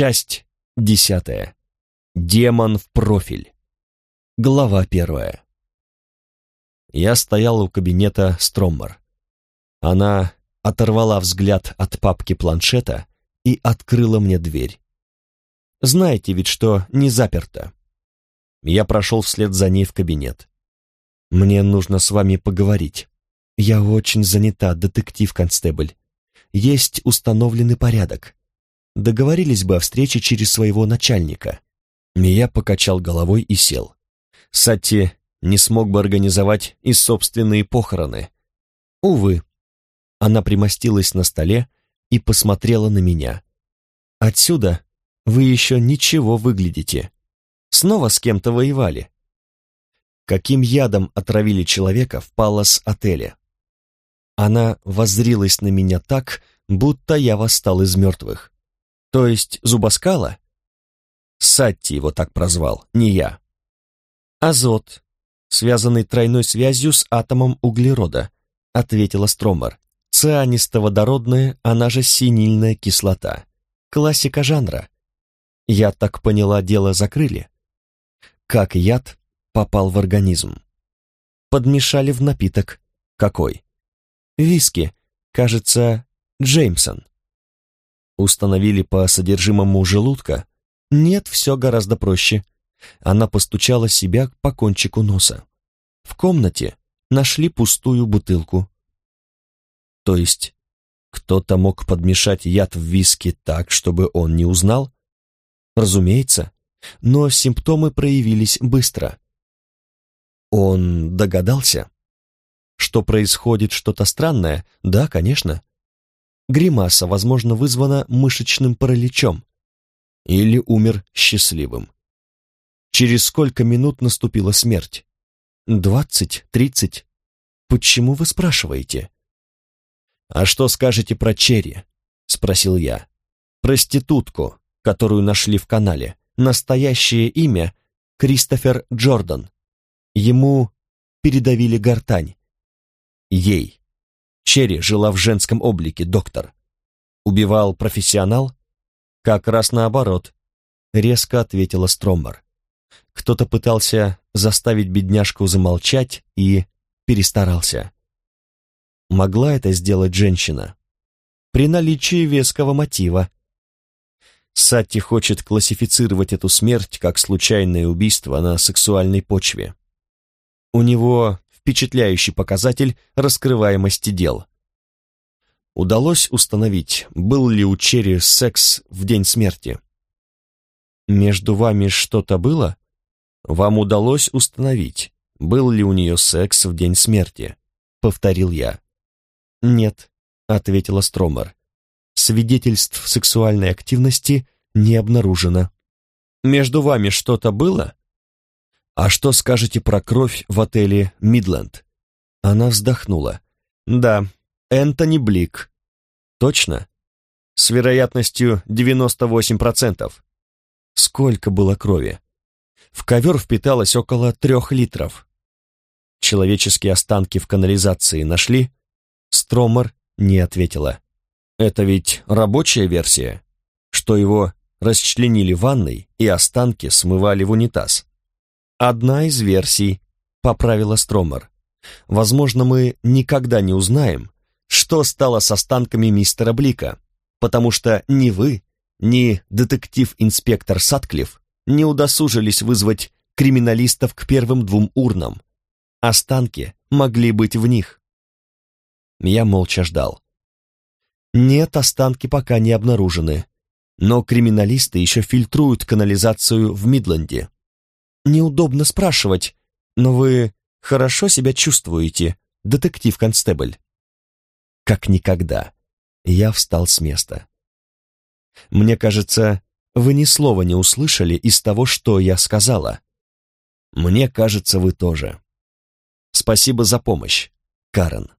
Часть десятая. Демон в профиль. Глава первая. Я стоял у кабинета Строммер. Она оторвала взгляд от папки планшета и открыла мне дверь. Знаете ведь, что не заперто. Я прошел вслед за ней в кабинет. «Мне нужно с вами поговорить. Я очень занята, детектив-констебль. Есть установленный порядок. Договорились бы о встрече через своего начальника». Мия покачал головой и сел. Сатти не смог бы организовать и собственные похороны. Увы. Она примостилась на столе и посмотрела на меня. «Отсюда вы еще ничего выглядите. Снова с кем-то воевали. Каким ядом отравили человека в Палас-отеле? Она воззрилась на меня так, будто я восстал из мертвых. То есть зубоскала? Сатти его так прозвал, не я. Азот, связанный тройной связью с атомом углерода, ответила Стромер. Цианистоводородная, она же синильная кислота. Классика жанра. Я так поняла, дело закрыли. Как яд попал в организм? Подмешали в напиток. Какой? Виски. Кажется, Джеймсон. Установили по содержимому желудка? Нет, все гораздо проще. Она постучала себя по кончику носа. В комнате нашли пустую бутылку. То есть кто-то мог подмешать яд в виски так, чтобы он не узнал? Разумеется, но симптомы проявились быстро. Он догадался? Что происходит что-то странное? Да, конечно. Гримаса, возможно, вызвана мышечным параличом. Или умер счастливым. Через сколько минут наступила смерть? Двадцать, тридцать. Почему вы спрашиваете? «А что скажете про Черри?» — спросил я. «Проститутку, которую нашли в канале. Настоящее имя — Кристофер Джордан. Ему передавили гортань. Ей. Черри жила в женском облике, доктор. Убивал профессионал? Как раз наоборот, резко ответила Строммер. Кто-то пытался заставить бедняжку замолчать и перестарался. Могла это сделать женщина? При наличии веского мотива. Сатти хочет классифицировать эту смерть как случайное убийство на сексуальной почве. У него впечатляющий показатель раскрываемости дел. Удалось установить, был ли у Черри секс в день смерти. Между вами что-то было? Вам удалось установить, был ли у нее секс в день смерти? Повторил я. Нет, ответила Стромер. Свидетельств сексуальной активности не обнаружено. Между вами что-то было? А что скажете про кровь в отеле Мидленд? Она вздохнула. Да, Энтони Блик. Точно? С вероятностью 98%. Сколько было крови? В ковер впиталось около трех литров. Человеческие останки в канализации нашли? Стромер не ответила. Это ведь рабочая версия, что его расчленили в ванной и останки смывали в унитаз. Одна из версий, поправила Стромер. Возможно, мы никогда не узнаем, что стало с останками мистера Блика, потому что ни вы, ни детектив-инспектор Сатклифф не удосужились вызвать криминалистов к первым двум урнам. Останки могли быть в них. Я молча ждал. Нет, останки пока не обнаружены. Но криминалисты еще фильтруют канализацию в Мидленде. Неудобно спрашивать, но вы хорошо себя чувствуете, детектив-констебль? Как никогда. Я встал с места. Мне кажется, вы ни слова не услышали из того, что я сказала. Мне кажется, вы тоже. Спасибо за помощь, Карен.